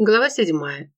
Глава седьмая.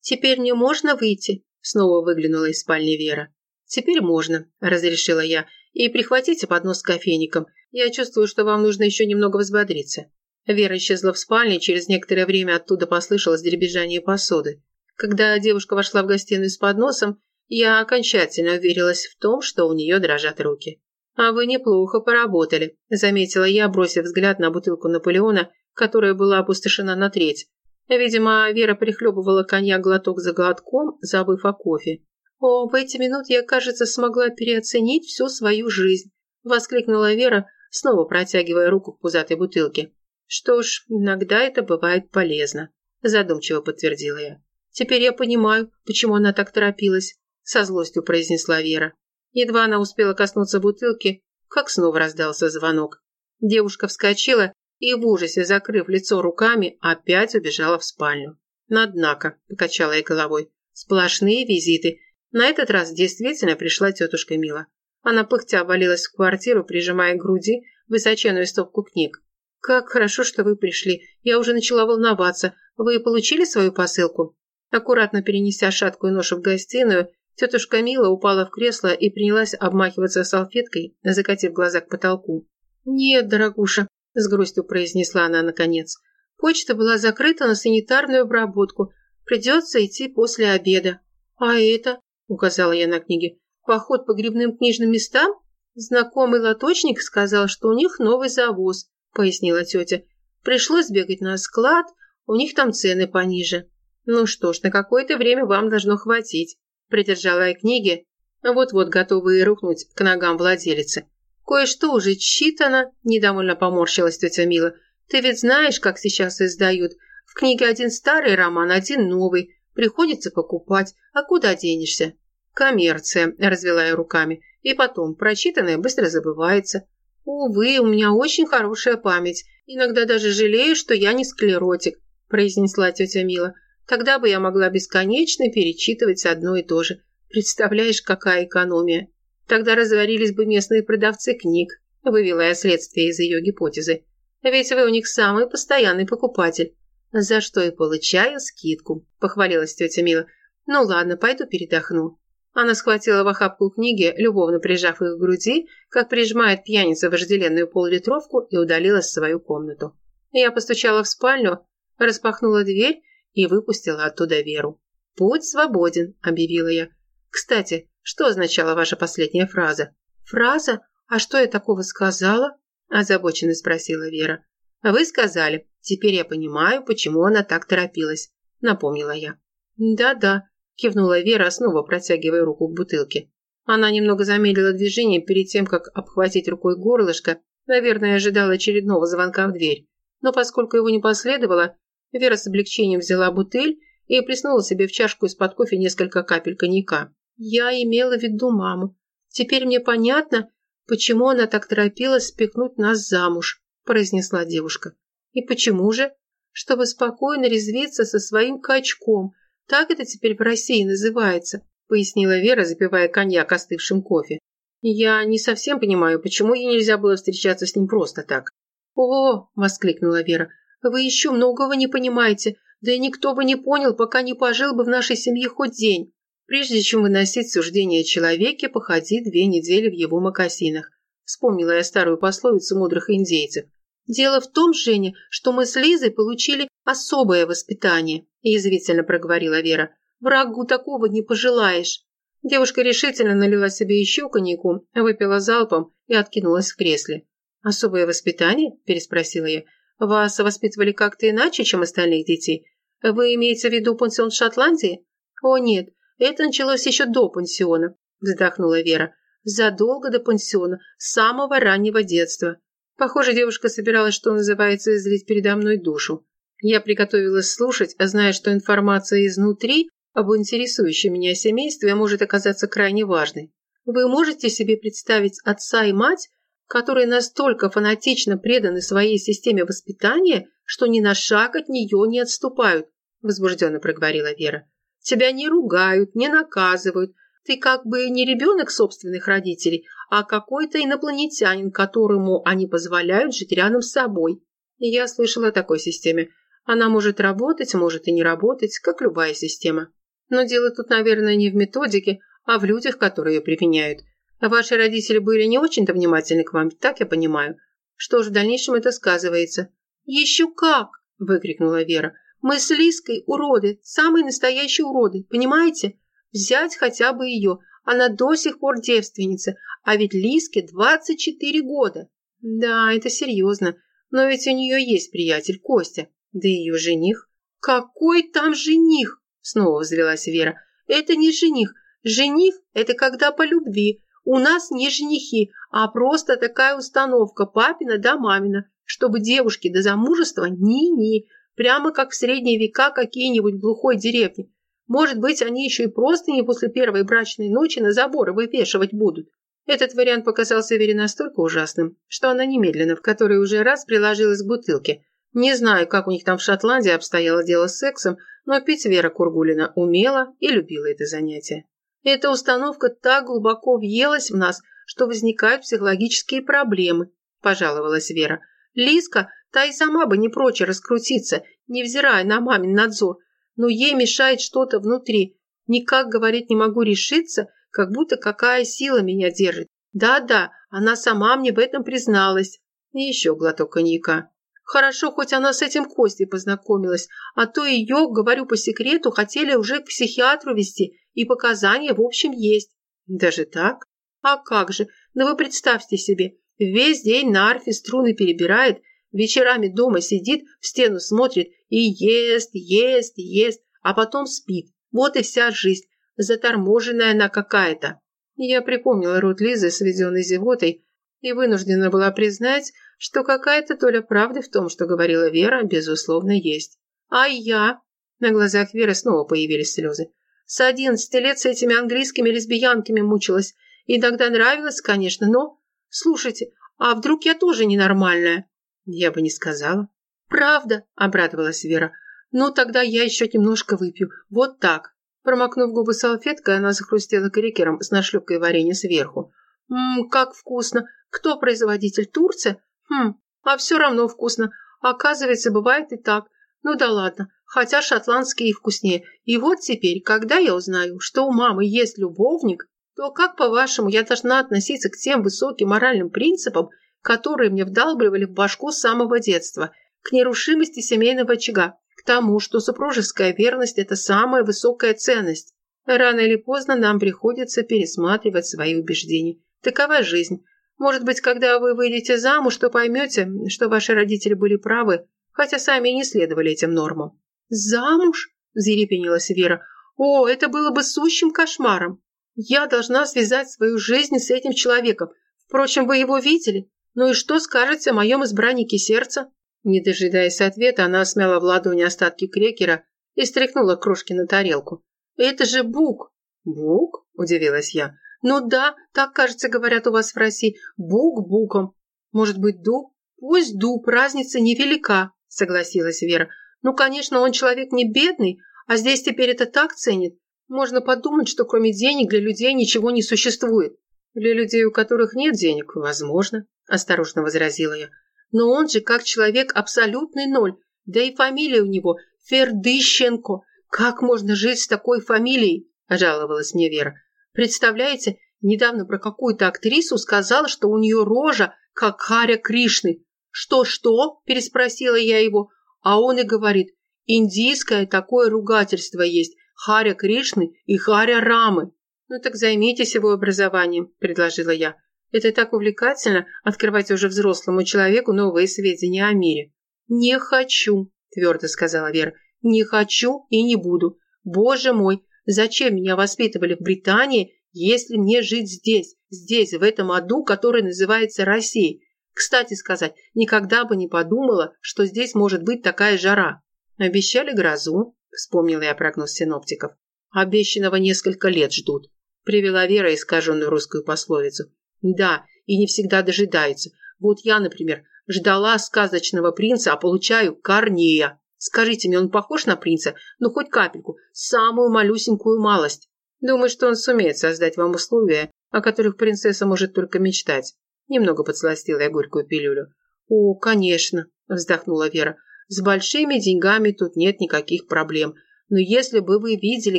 «Теперь мне можно выйти?» Снова выглянула из спальни Вера. «Теперь можно», – разрешила я. «И прихватите поднос с кофейником. Я чувствую, что вам нужно еще немного взбодриться». Вера исчезла в спальне, через некоторое время оттуда послышалось дребезжание посуды. Когда девушка вошла в гостиную с подносом, я окончательно уверилась в том, что у нее дрожат руки. «А вы неплохо поработали», – заметила я, бросив взгляд на бутылку Наполеона, которая была опустошена на треть. Видимо, Вера прихлебывала коньяк глоток за глотком, забыв о кофе. «О, в эти минуты я, кажется, смогла переоценить всю свою жизнь», – воскликнула Вера, снова протягивая руку к пузатой бутылке. «Что ж, иногда это бывает полезно», – задумчиво подтвердила я. «Теперь я понимаю, почему она так торопилась», – со злостью произнесла Вера. Едва она успела коснуться бутылки, как снова раздался звонок. Девушка вскочила и в ужасе, закрыв лицо руками, опять убежала в спальню. «Однако», – покачала я головой, – «сплошные визиты. На этот раз действительно пришла тетушка Мила. Она пыхтя валилась в квартиру, прижимая к груди высоченную стопку книг. «Как хорошо, что вы пришли. Я уже начала волноваться. Вы получили свою посылку?» Аккуратно перенеся шаткую ношу в гостиную, тетушка Мила упала в кресло и принялась обмахиваться салфеткой, закатив глаза к потолку. «Нет, дорогуша, с грустью произнесла она наконец. Почта была закрыта на санитарную обработку. Придется идти после обеда. А это, указала я на книге, поход по грибным книжным местам? Знакомый лоточник сказал, что у них новый завоз, пояснила тетя. Пришлось бегать на склад, у них там цены пониже. Ну что ж, на какое-то время вам должно хватить. Придержала я книги, вот-вот готовые рухнуть к ногам владелицы. «Кое-что уже читано», – недовольно поморщилась тетя Мила. «Ты ведь знаешь, как сейчас издают. В книге один старый роман, один новый. Приходится покупать. А куда денешься?» «Коммерция», – развела я руками. «И потом, прочитанное быстро забывается». «Увы, у меня очень хорошая память. Иногда даже жалею, что я не склеротик», – произнесла тетя Мила. «Тогда бы я могла бесконечно перечитывать одно и то же. Представляешь, какая экономия?» Тогда разорились бы местные продавцы книг, вывела я следствие из ее гипотезы. Ведь вы у них самый постоянный покупатель. За что и получаю скидку, похвалилась тетя Мила. Ну ладно, пойду передохну. Она схватила в охапку книги, любовно прижав их к груди, как прижимает пьяница вожделенную поллитровку и удалилась в свою комнату. Я постучала в спальню, распахнула дверь и выпустила оттуда Веру. «Путь свободен», – объявила я. «Кстати, что означала ваша последняя фраза? Фраза? А что я такого сказала? Озабоченно спросила Вера. Вы сказали. Теперь я понимаю, почему она так торопилась. Напомнила я. Да-да, кивнула Вера, снова протягивая руку к бутылке. Она немного замедлила движение перед тем, как обхватить рукой горлышко, наверное, ожидала очередного звонка в дверь. Но поскольку его не последовало, Вера с облегчением взяла бутыль и плеснула себе в чашку из-под кофе несколько капель коньяка. Я имела в виду маму. Теперь мне понятно, почему она так торопилась спихнуть нас замуж, произнесла девушка. И почему же? Чтобы спокойно резвиться со своим качком. Так это теперь в России называется, пояснила Вера, запивая коньяк остывшим кофе. Я не совсем понимаю, почему ей нельзя было встречаться с ним просто так. «О!» – воскликнула Вера. «Вы еще многого не понимаете, да и никто бы не понял, пока не пожил бы в нашей семье хоть день. Прежде чем выносить суждение о человеке, походи две недели в его мокасинах. Вспомнила я старую пословицу мудрых индейцев. Дело в том, Женя, что мы с Лизой получили особое воспитание, язвительно проговорила Вера. Врагу такого не пожелаешь. Девушка решительно налила себе еще коньяку, выпила залпом и откинулась в кресле. «Особое воспитание?» – переспросила я. «Вас воспитывали как-то иначе, чем остальных детей? Вы имеете в виду пансион Шотландии?» «О, нет, это началось еще до пансиона, вздохнула Вера. Задолго до пансиона, с самого раннего детства. Похоже, девушка собиралась, что называется, излить передо мной душу. Я приготовилась слушать, а зная, что информация изнутри об интересующем меня семействе может оказаться крайне важной. Вы можете себе представить отца и мать, которые настолько фанатично преданы своей системе воспитания, что ни на шаг от нее не отступают, возбужденно проговорила Вера. Тебя не ругают, не наказывают. Ты как бы не ребенок собственных родителей, а какой-то инопланетянин, которому они позволяют жить рядом с собой. Я слышала о такой системе. Она может работать, может и не работать, как любая система. Но дело тут, наверное, не в методике, а в людях, которые ее применяют. Ваши родители были не очень-то внимательны к вам, так я понимаю. Что ж, в дальнейшем это сказывается. «Еще как!» – выкрикнула Вера. «Мы с Лиской уроды, самые настоящие уроды, понимаете? Взять хотя бы ее, она до сих пор девственница, а ведь Лиске 24 года. Да, это серьезно, но ведь у нее есть приятель Костя, да и ее жених. Какой там жених? Снова взвелась Вера. Это не жених. Жених – это когда по любви. У нас не женихи, а просто такая установка папина да мамина, чтобы девушки до замужества ни-ни, прямо как в средние века какие-нибудь глухой деревни. Может быть, они еще и просто не после первой брачной ночи на заборы вывешивать будут. Этот вариант показался Вере настолько ужасным, что она немедленно в который уже раз приложилась к бутылке. Не знаю, как у них там в Шотландии обстояло дело с сексом, но пить Вера Кургулина умела и любила это занятие. Эта установка так глубоко въелась в нас, что возникают психологические проблемы, пожаловалась Вера. Лиска, та и сама бы не прочь раскрутиться, невзирая на мамин надзор, но ей мешает что-то внутри. Никак, говорить не могу решиться, как будто какая сила меня держит. Да-да, она сама мне в этом призналась. И еще глоток коньяка. Хорошо, хоть она с этим Костей познакомилась, а то ее, говорю по секрету, хотели уже к психиатру вести, и показания в общем есть. Даже так? А как же? Ну вы представьте себе, весь день на арфе струны перебирает, вечерами дома сидит, в стену смотрит и ест, ест, ест, а потом спит. Вот и вся жизнь. Заторможенная она какая-то. Я припомнила рот Лизы, сведенной зевотой, и вынуждена была признать, что какая-то доля правды в том, что говорила Вера, безусловно, есть. А я... На глазах Веры снова появились слезы. С одиннадцати лет с этими английскими лесбиянками мучилась. Иногда нравилось, конечно, но... Слушайте, а вдруг я тоже ненормальная? Я бы не сказала. «Правда?» – обрадовалась Вера. «Ну, тогда я еще немножко выпью. Вот так». Промокнув губы салфеткой, она захрустела крекером с нашлепкой варенья сверху. «Ммм, как вкусно! Кто производитель? Турция? Хм, а все равно вкусно. Оказывается, бывает и так. Ну да ладно, хотя шотландские вкуснее. И вот теперь, когда я узнаю, что у мамы есть любовник, то как, по-вашему, я должна относиться к тем высоким моральным принципам, которые мне вдалбливали в башку с самого детства – к нерушимости семейного очага, к тому, что супружеская верность – это самая высокая ценность. Рано или поздно нам приходится пересматривать свои убеждения. Такова жизнь. Может быть, когда вы выйдете замуж, то поймете, что ваши родители были правы, хотя сами и не следовали этим нормам. «Замуж?» – взъерепенилась Вера. «О, это было бы сущим кошмаром! Я должна связать свою жизнь с этим человеком. Впрочем, вы его видели? Ну и что скажете о моем избраннике сердца?» Не дожидаясь ответа, она смяла в ладони остатки крекера и стряхнула крошки на тарелку. «Это же бук!» «Бук?» – удивилась я. «Ну да, так, кажется, говорят у вас в России. Бук буком. Может быть, дуб? Пусть дуб, разница невелика», – согласилась Вера. «Ну, конечно, он человек не бедный, а здесь теперь это так ценит. Можно подумать, что кроме денег для людей ничего не существует». «Для людей, у которых нет денег, возможно», – осторожно возразила я. Но он же как человек абсолютный ноль. Да и фамилия у него Фердыщенко. Как можно жить с такой фамилией? Жаловалась мне Вера. Представляете, недавно про какую-то актрису сказала, что у нее рожа, как Харя Кришны. «Что-что?» – переспросила я его. А он и говорит, индийское такое ругательство есть. Харя Кришны и Харя Рамы. «Ну так займитесь его образованием», – предложила я. Это так увлекательно – открывать уже взрослому человеку новые сведения о мире. «Не хочу», – твердо сказала Вера. «Не хочу и не буду. Боже мой, зачем меня воспитывали в Британии, если мне жить здесь, здесь, в этом аду, который называется Россией? Кстати сказать, никогда бы не подумала, что здесь может быть такая жара. Обещали грозу, вспомнила я прогноз синоптиков. Обещанного несколько лет ждут. Привела Вера искаженную русскую пословицу. Да, и не всегда дожидается. Вот я, например, ждала сказочного принца, а получаю Корнея. Скажите мне, он похож на принца? Ну, хоть капельку, самую малюсенькую малость. Думаю, что он сумеет создать вам условия, о которых принцесса может только мечтать. Немного подсластила я горькую пилюлю. «О, конечно», – вздохнула Вера. С большими деньгами тут нет никаких проблем. Но если бы вы видели,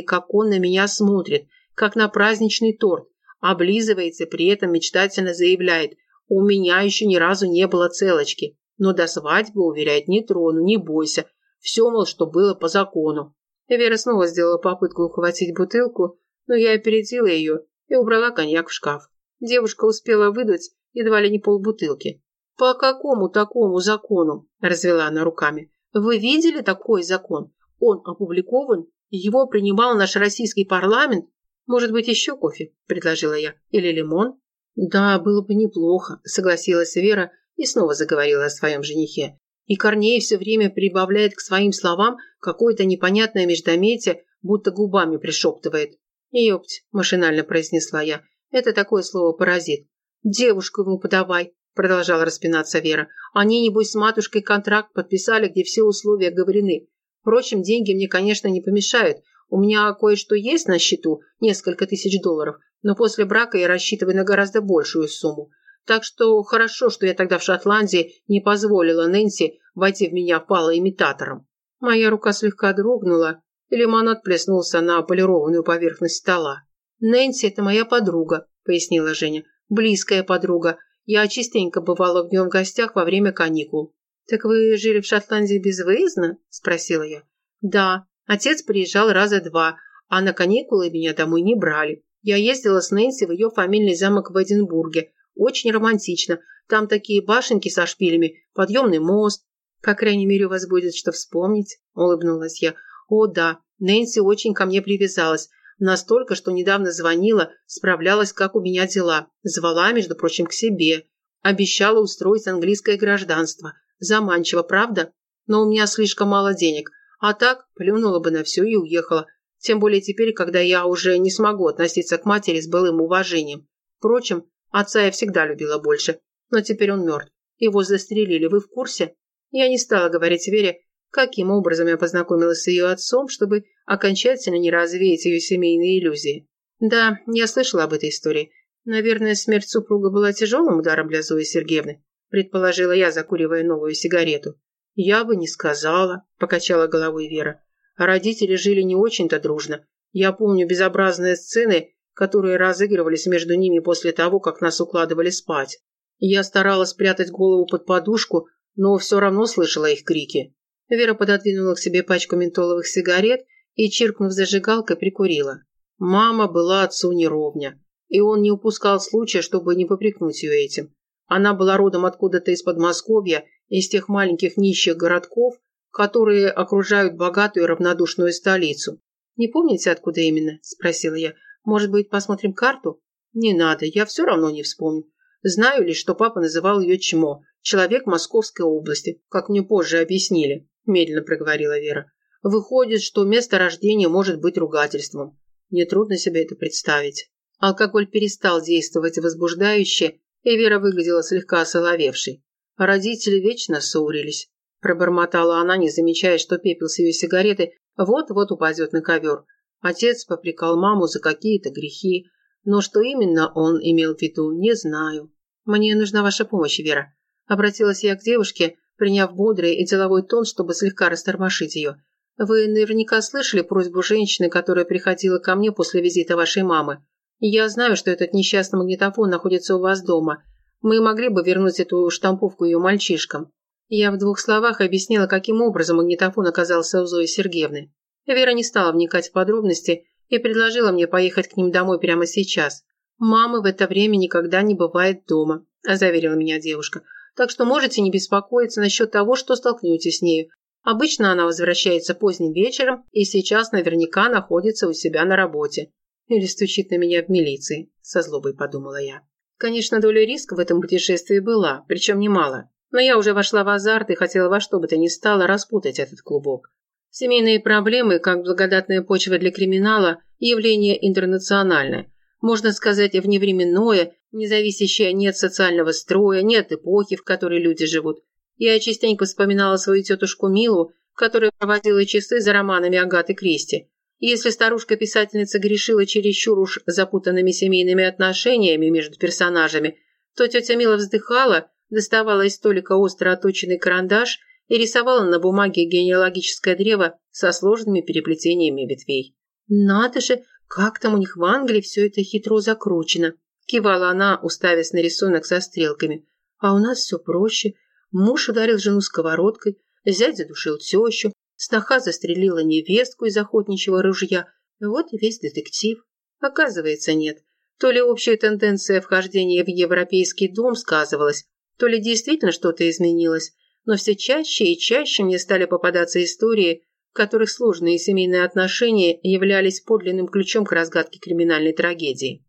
как он на меня смотрит, как на праздничный торт, облизывается, при этом мечтательно заявляет, у меня еще ни разу не было целочки, но до свадьбы, уверяет, не трону, не бойся, все, мол, что было по закону. Вера снова сделала попытку ухватить бутылку, но я опередила ее и убрала коньяк в шкаф. Девушка успела выдать едва ли не полбутылки. «По какому такому закону?» – развела она руками. «Вы видели такой закон? Он опубликован? Его принимал наш российский парламент? Может быть, еще кофе?» – предложила я. «Или лимон?» «Да, было бы неплохо», – согласилась Вера и снова заговорила о своем женихе. И Корней все время прибавляет к своим словам какое-то непонятное междометие, будто губами пришептывает. «Ёпть», – машинально произнесла я, – «это такое слово паразит. Девушку ему подавай, продолжала распинаться Вера. Они, небось, с матушкой контракт подписали, где все условия говорены. Впрочем, деньги мне, конечно, не помешают. У меня кое-что есть на счету, несколько тысяч долларов, но после брака я рассчитываю на гораздо большую сумму. Так что хорошо, что я тогда в Шотландии не позволила Нэнси войти в меня впало-имитатором. Моя рука слегка дрогнула, и лимон отплеснулся на полированную поверхность стола. «Нэнси – это моя подруга», – пояснила Женя близкая подруга. Я частенько бывала в нем в гостях во время каникул. «Так вы жили в Шотландии безвыездно?» – спросила я. «Да. Отец приезжал раза два, а на каникулы меня домой не брали. Я ездила с Нэнси в ее фамильный замок в Эдинбурге. Очень романтично. Там такие башенки со шпилями, подъемный мост. По крайней мере, у вас будет что вспомнить», – улыбнулась я. «О, да. Нэнси очень ко мне привязалась. Настолько, что недавно звонила, справлялась, как у меня дела. Звала, между прочим, к себе. Обещала устроить английское гражданство. Заманчиво, правда? Но у меня слишком мало денег. А так, плюнула бы на все и уехала. Тем более теперь, когда я уже не смогу относиться к матери с былым уважением. Впрочем, отца я всегда любила больше. Но теперь он мертв. Его застрелили, вы в курсе? Я не стала говорить Вере, каким образом я познакомилась с ее отцом, чтобы окончательно не развеять ее семейные иллюзии. Да, я слышала об этой истории. Наверное, смерть супруга была тяжелым ударом для Зои Сергеевны, предположила я, закуривая новую сигарету. Я бы не сказала, покачала головой Вера. Родители жили не очень-то дружно. Я помню безобразные сцены, которые разыгрывались между ними после того, как нас укладывали спать. Я старалась спрятать голову под подушку, но все равно слышала их крики. Вера пододвинула к себе пачку ментоловых сигарет и, чиркнув зажигалкой, прикурила. Мама была отцу неровня, и он не упускал случая, чтобы не попрекнуть ее этим. Она была родом откуда-то из Подмосковья, из тех маленьких нищих городков, которые окружают богатую и равнодушную столицу. «Не помните, откуда именно?» – спросила я. «Может быть, посмотрим карту?» «Не надо, я все равно не вспомню. Знаю лишь, что папа называл ее Чмо, человек Московской области, как мне позже объяснили», – медленно проговорила Вера. Выходит, что место рождения может быть ругательством. Нетрудно себе это представить. Алкоголь перестал действовать возбуждающе, и Вера выглядела слегка осоловевшей. Родители вечно ссорились. Пробормотала она, не замечая, что пепел с ее сигареты вот-вот упадет на ковер. Отец попрекал маму за какие-то грехи, но что именно он имел в виду, не знаю. «Мне нужна ваша помощь, Вера», – обратилась я к девушке, приняв бодрый и деловой тон, чтобы слегка растормошить ее. Вы наверняка слышали просьбу женщины, которая приходила ко мне после визита вашей мамы. Я знаю, что этот несчастный магнитофон находится у вас дома. Мы могли бы вернуть эту штамповку ее мальчишкам. Я в двух словах объяснила, каким образом магнитофон оказался у Зои Сергеевны. Вера не стала вникать в подробности и предложила мне поехать к ним домой прямо сейчас. «Мамы в это время никогда не бывает дома», – заверила меня девушка. «Так что можете не беспокоиться насчет того, что столкнетесь с нею. Обычно она возвращается поздним вечером и сейчас наверняка находится у себя на работе. Или стучит на меня в милиции, со злобой подумала я. Конечно, доля риска в этом путешествии была, причем немало. Но я уже вошла в азарт и хотела во что бы то ни стало распутать этот клубок. Семейные проблемы, как благодатная почва для криминала, явление интернациональное. Можно сказать, вневременное, не зависящее ни от социального строя, ни от эпохи, в которой люди живут. Я частенько вспоминала свою тетушку Милу, которая проводила часы за романами Агаты Кристи. Если старушка-писательница грешила чересчур уж запутанными семейными отношениями между персонажами, то тетя Мила вздыхала, доставала из столика остро оточенный карандаш и рисовала на бумаге генеалогическое древо со сложными переплетениями ветвей. «Надо же, как там у них в Англии все это хитро закручено!» Кивала она, уставясь на рисунок со стрелками. «А у нас все проще. Муж ударил жену сковородкой, зять задушил тещу, сноха застрелила невестку из охотничьего ружья. Вот и весь детектив. Оказывается, нет. То ли общая тенденция вхождения в европейский дом сказывалась, то ли действительно что-то изменилось, но все чаще и чаще мне стали попадаться истории, в которых сложные семейные отношения являлись подлинным ключом к разгадке криминальной трагедии.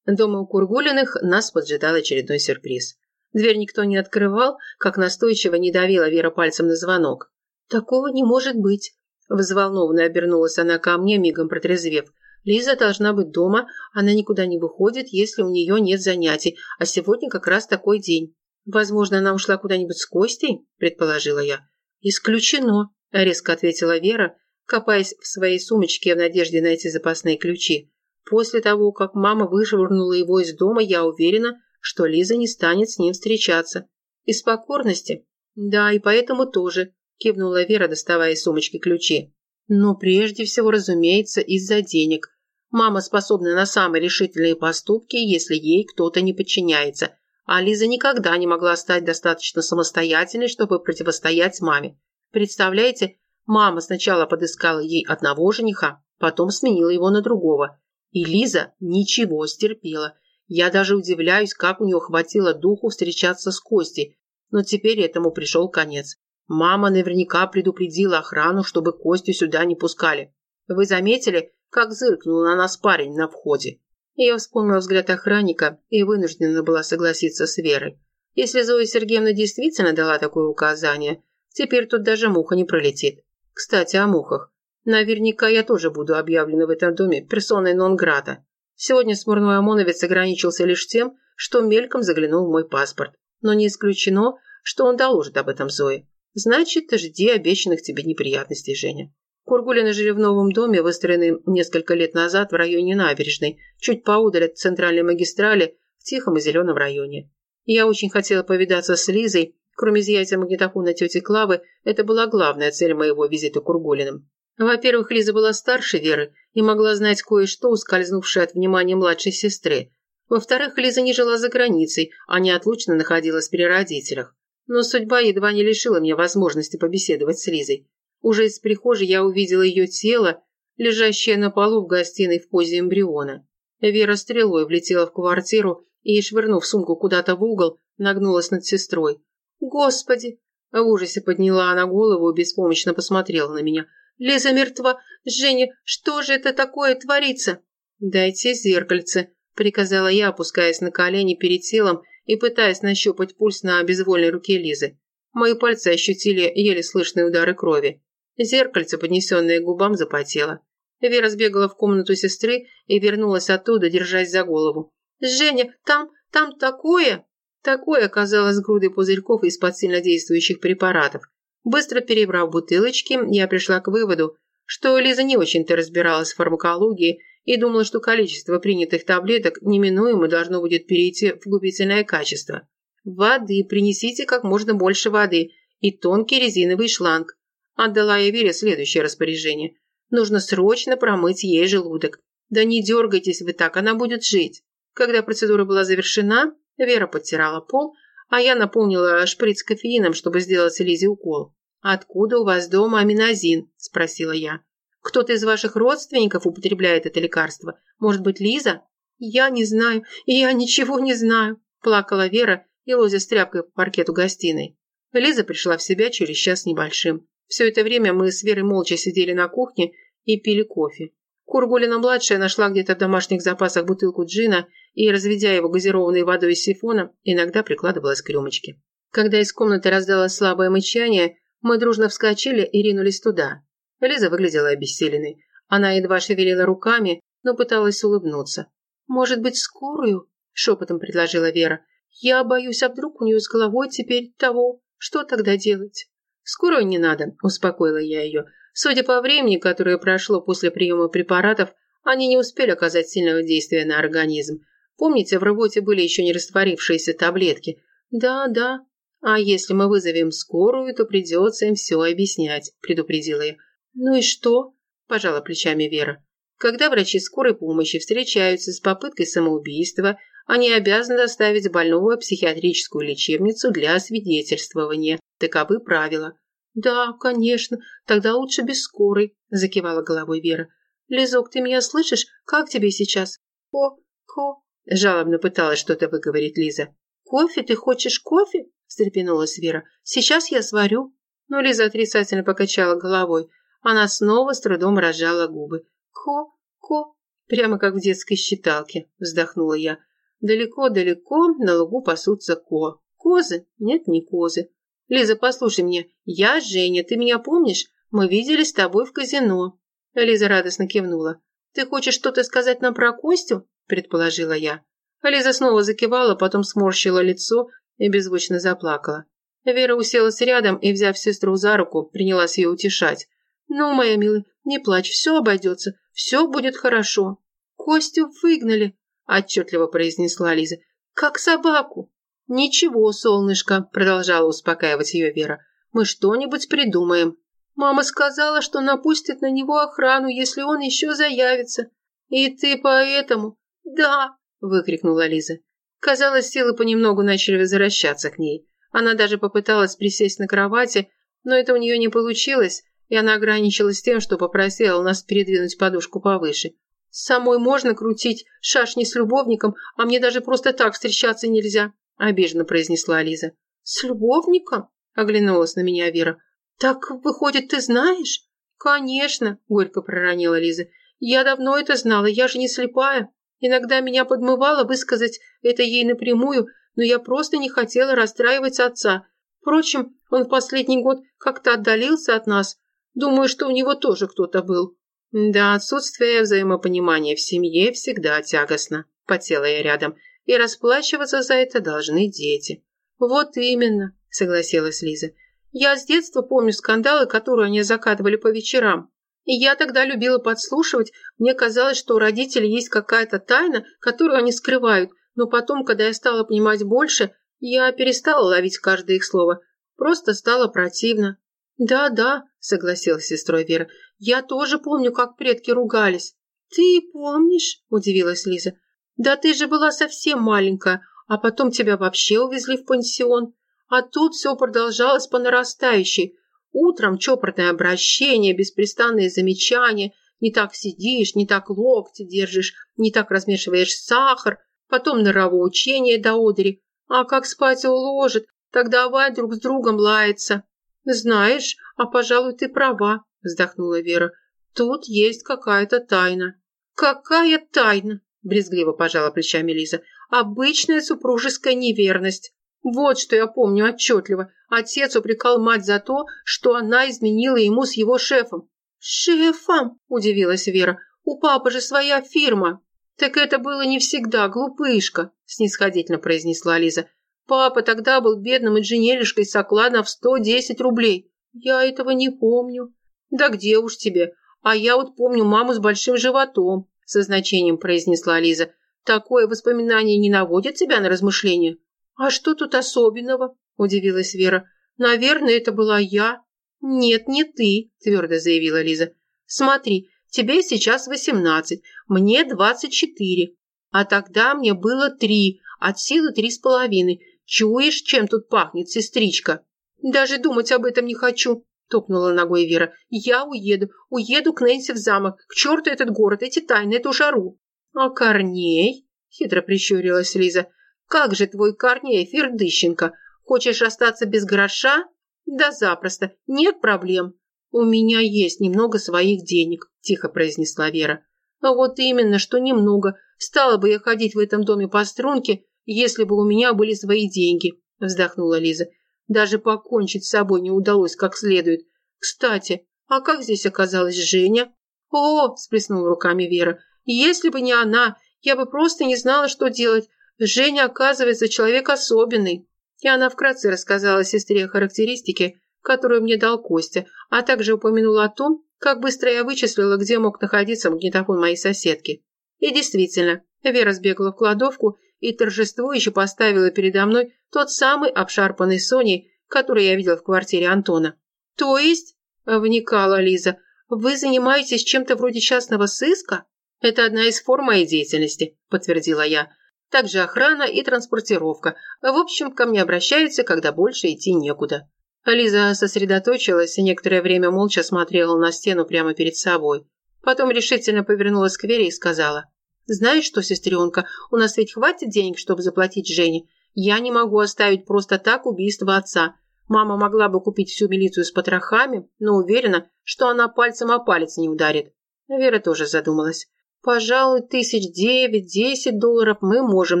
Дома у Кургулиных нас поджидал очередной сюрприз. Дверь никто не открывал, как настойчиво не давила Вера пальцем на звонок. «Такого не может быть!» Взволнованно обернулась она ко мне, мигом протрезвев. «Лиза должна быть дома, она никуда не выходит, если у нее нет занятий, а сегодня как раз такой день. Возможно, она ушла куда-нибудь с Костей?» – предположила я. «Исключено», – резко ответила Вера, копаясь в своей сумочке в надежде найти запасные ключи. После того, как мама вышвырнула его из дома, я уверена, что Лиза не станет с ним встречаться. Из покорности? Да, и поэтому тоже, кивнула Вера, доставая из сумочки ключи. Но прежде всего, разумеется, из-за денег. Мама способна на самые решительные поступки, если ей кто-то не подчиняется. А Лиза никогда не могла стать достаточно самостоятельной, чтобы противостоять маме. Представляете, мама сначала подыскала ей одного жениха, потом сменила его на другого. И Лиза ничего стерпела. Я даже удивляюсь, как у нее хватило духу встречаться с Костей. Но теперь этому пришел конец. Мама наверняка предупредила охрану, чтобы Костю сюда не пускали. Вы заметили, как зыркнул на нас парень на входе? Я вспомнила взгляд охранника и вынуждена была согласиться с Верой. Если Зоя Сергеевна действительно дала такое указание, теперь тут даже муха не пролетит. Кстати, о мухах. Наверняка я тоже буду объявлена в этом доме персоной нон-грата. Сегодня смурной ОМОНовец ограничился лишь тем, что мельком заглянул в мой паспорт. Но не исключено, что он доложит об этом Зое. Значит, жди обещанных тебе неприятностей, Женя. Кургулины жили в новом доме, выстроенном несколько лет назад в районе набережной, чуть поудаль от центральной магистрали, в тихом и зеленом районе. Я очень хотела повидаться с Лизой, кроме изъятия магнитофона тети Клавы, это была главная цель моего визита к Кургулиным. Во-первых, Лиза была старше Веры и могла знать кое-что, ускользнувшее от внимания младшей сестры. Во-вторых, Лиза не жила за границей, а неотлучно находилась при родителях. Но судьба едва не лишила меня возможности побеседовать с Лизой. Уже из прихожей я увидела ее тело, лежащее на полу в гостиной в позе эмбриона. Вера стрелой влетела в квартиру и, швырнув сумку куда-то в угол, нагнулась над сестрой. «Господи!» В ужасе подняла она голову и беспомощно посмотрела на меня – Лиза мертва. Женя, что же это такое творится?» «Дайте зеркальце», – приказала я, опускаясь на колени перед телом и пытаясь нащупать пульс на безвольной руке Лизы. Мои пальцы ощутили еле слышные удары крови. Зеркальце, поднесенное к губам, запотело. Вера сбегала в комнату сестры и вернулась оттуда, держась за голову. «Женя, там, там такое!» Такое оказалось грудой пузырьков из-под сильнодействующих препаратов. Быстро перебрав бутылочки, я пришла к выводу, что Лиза не очень-то разбиралась в фармакологии и думала, что количество принятых таблеток неминуемо должно будет перейти в губительное качество. «Воды, принесите как можно больше воды и тонкий резиновый шланг». Отдала я Вере следующее распоряжение. «Нужно срочно промыть ей желудок. Да не дергайтесь вы так, она будет жить». Когда процедура была завершена, Вера подтирала пол, а я наполнила шприц кофеином, чтобы сделать Лизе укол. «Откуда у вас дома аминозин?» – спросила я. «Кто-то из ваших родственников употребляет это лекарство? Может быть, Лиза?» «Я не знаю, я ничего не знаю», – плакала Вера и лозя с тряпкой по паркету гостиной. Лиза пришла в себя через час небольшим. Все это время мы с Верой молча сидели на кухне и пили кофе. Кургулина-младшая нашла где-то в домашних запасах бутылку джина и, разведя его газированной водой из сифона, иногда прикладывалась к рюмочке. Когда из комнаты раздалось слабое мычание, мы дружно вскочили и ринулись туда. Лиза выглядела обессиленной. Она едва шевелила руками, но пыталась улыбнуться. «Может быть, скорую?» – шепотом предложила Вера. «Я боюсь, а вдруг у нее с головой теперь того? Что тогда делать?» «Скорую не надо», – успокоила я ее. «Судя по времени, которое прошло после приема препаратов, они не успели оказать сильного действия на организм. Помните, в работе были еще не растворившиеся таблетки?» «Да, да», «А если мы вызовем скорую, то придется им все объяснять», – предупредила я. «Ну и что?» – пожала плечами Вера. «Когда врачи скорой помощи встречаются с попыткой самоубийства, они обязаны доставить больного в психиатрическую лечебницу для освидетельствования. Таковы правила». «Да, конечно, тогда лучше без скорой», – закивала головой Вера. «Лизок, ты меня слышишь? Как тебе сейчас?» «Ко, ко...» – жалобно пыталась что-то выговорить Лиза. «Кофе? Ты хочешь кофе?» – встрепенулась Вера. «Сейчас я сварю». Но Лиза отрицательно покачала головой. Она снова с трудом разжала губы. «Ко, ко...» Прямо как в детской считалке, вздохнула я. Далеко-далеко на лугу пасутся ко. Козы? Нет, не козы. Лиза, послушай меня. Я Женя, ты меня помнишь? Мы виделись с тобой в казино. Лиза радостно кивнула. Ты хочешь что-то сказать нам про Костю? Предположила я. Лиза снова закивала, потом сморщила лицо и беззвучно заплакала. Вера уселась рядом и, взяв сестру за руку, принялась ее утешать. «Ну, моя милая, не плачь, все обойдется, все будет хорошо». «Костю выгнали», – отчетливо произнесла Лиза. «Как собаку». «Ничего, солнышко», – продолжала успокаивать ее Вера. «Мы что-нибудь придумаем. Мама сказала, что напустит на него охрану, если он еще заявится. И ты поэтому...» «Да», – выкрикнула Лиза. Казалось, силы понемногу начали возвращаться к ней. Она даже попыталась присесть на кровати, но это у нее не получилось, и она ограничилась тем, что попросила нас передвинуть подушку повыше. «Самой можно крутить шашни с любовником, а мне даже просто так встречаться нельзя», – обиженно произнесла Лиза. «С любовником?» – оглянулась на меня Вера. «Так, выходит, ты знаешь?» «Конечно», – горько проронила Лиза. «Я давно это знала, я же не слепая. Иногда меня подмывало высказать это ей напрямую, но я просто не хотела расстраивать отца. Впрочем, он в последний год как-то отдалился от нас, Думаю, что у него тоже кто-то был. Да, отсутствие взаимопонимания в семье всегда тягостно. Потела я рядом. И расплачиваться за это должны дети. Вот именно, согласилась Лиза. Я с детства помню скандалы, которые они закатывали по вечерам. И я тогда любила подслушивать. Мне казалось, что у родителей есть какая-то тайна, которую они скрывают. Но потом, когда я стала понимать больше, я перестала ловить каждое их слово. Просто стало противно. «Да-да», — согласилась сестрой Вера. «Я тоже помню, как предки ругались». «Ты помнишь?» – удивилась Лиза. «Да ты же была совсем маленькая, а потом тебя вообще увезли в пансион. А тут все продолжалось по нарастающей. Утром чопорное обращение, беспрестанные замечания. Не так сидишь, не так локти держишь, не так размешиваешь сахар. Потом норовоучение до одери. А как спать уложит, так давай друг с другом лаяться. «Знаешь, а, пожалуй, ты права», – вздохнула Вера. «Тут есть какая-то тайна». «Какая тайна?» – брезгливо пожала плечами Лиза. «Обычная супружеская неверность. Вот что я помню отчетливо. Отец упрекал мать за то, что она изменила ему с его шефом». «Шефом?» – удивилась Вера. «У папы же своя фирма». «Так это было не всегда, глупышка», – снисходительно произнесла Лиза. Папа тогда был бедным инженеришкой с окладом в 110 рублей. Я этого не помню. Да где уж тебе. А я вот помню маму с большим животом, со значением произнесла Лиза. Такое воспоминание не наводит тебя на размышления? А что тут особенного? Удивилась Вера. Наверное, это была я. Нет, не ты, твердо заявила Лиза. Смотри, тебе сейчас восемнадцать, мне двадцать четыре. А тогда мне было три, от силы три с половиной. «Чуешь, чем тут пахнет, сестричка?» «Даже думать об этом не хочу», – топнула ногой Вера. «Я уеду, уеду к Нэнси в замок. К черту этот город, эти тайны, эту жару». «А Корней?» – хитро прищурилась Лиза. «Как же твой Корней, Фердыщенко? Хочешь остаться без гроша?» «Да запросто, нет проблем». «У меня есть немного своих денег», – тихо произнесла Вера. «А вот именно, что немного. Стала бы я ходить в этом доме по струнке, если бы у меня были свои деньги», – вздохнула Лиза. «Даже покончить с собой не удалось как следует. Кстати, а как здесь оказалась Женя?» «О!» – сплеснула руками Вера. «Если бы не она, я бы просто не знала, что делать. Женя, оказывается, человек особенный». И она вкратце рассказала сестре характеристики, которую мне дал Костя, а также упомянула о том, как быстро я вычислила, где мог находиться магнитофон моей соседки. И действительно, Вера сбегала в кладовку и торжествующе поставила передо мной тот самый обшарпанный Соней, который я видел в квартире Антона. «То есть?» – вникала Лиза. «Вы занимаетесь чем-то вроде частного сыска?» «Это одна из форм моей деятельности», – подтвердила я. «Также охрана и транспортировка. В общем, ко мне обращаются, когда больше идти некуда». Лиза сосредоточилась и некоторое время молча смотрела на стену прямо перед собой. Потом решительно повернулась к Вере и сказала. «Знаешь что, сестренка, у нас ведь хватит денег, чтобы заплатить Жене. Я не могу оставить просто так убийство отца. Мама могла бы купить всю милицию с потрохами, но уверена, что она пальцем о палец не ударит». Вера тоже задумалась. «Пожалуй, тысяч девять-десять долларов мы можем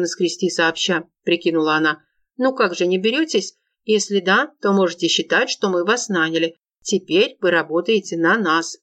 наскрести сообща», – прикинула она. «Ну как же, не беретесь? Если да, то можете считать, что мы вас наняли. Теперь вы работаете на нас».